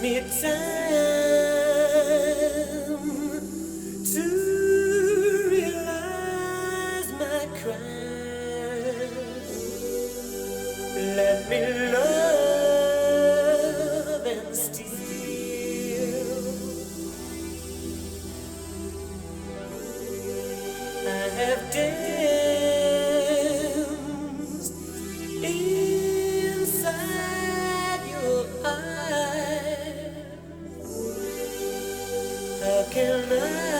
mid-time looking up.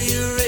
you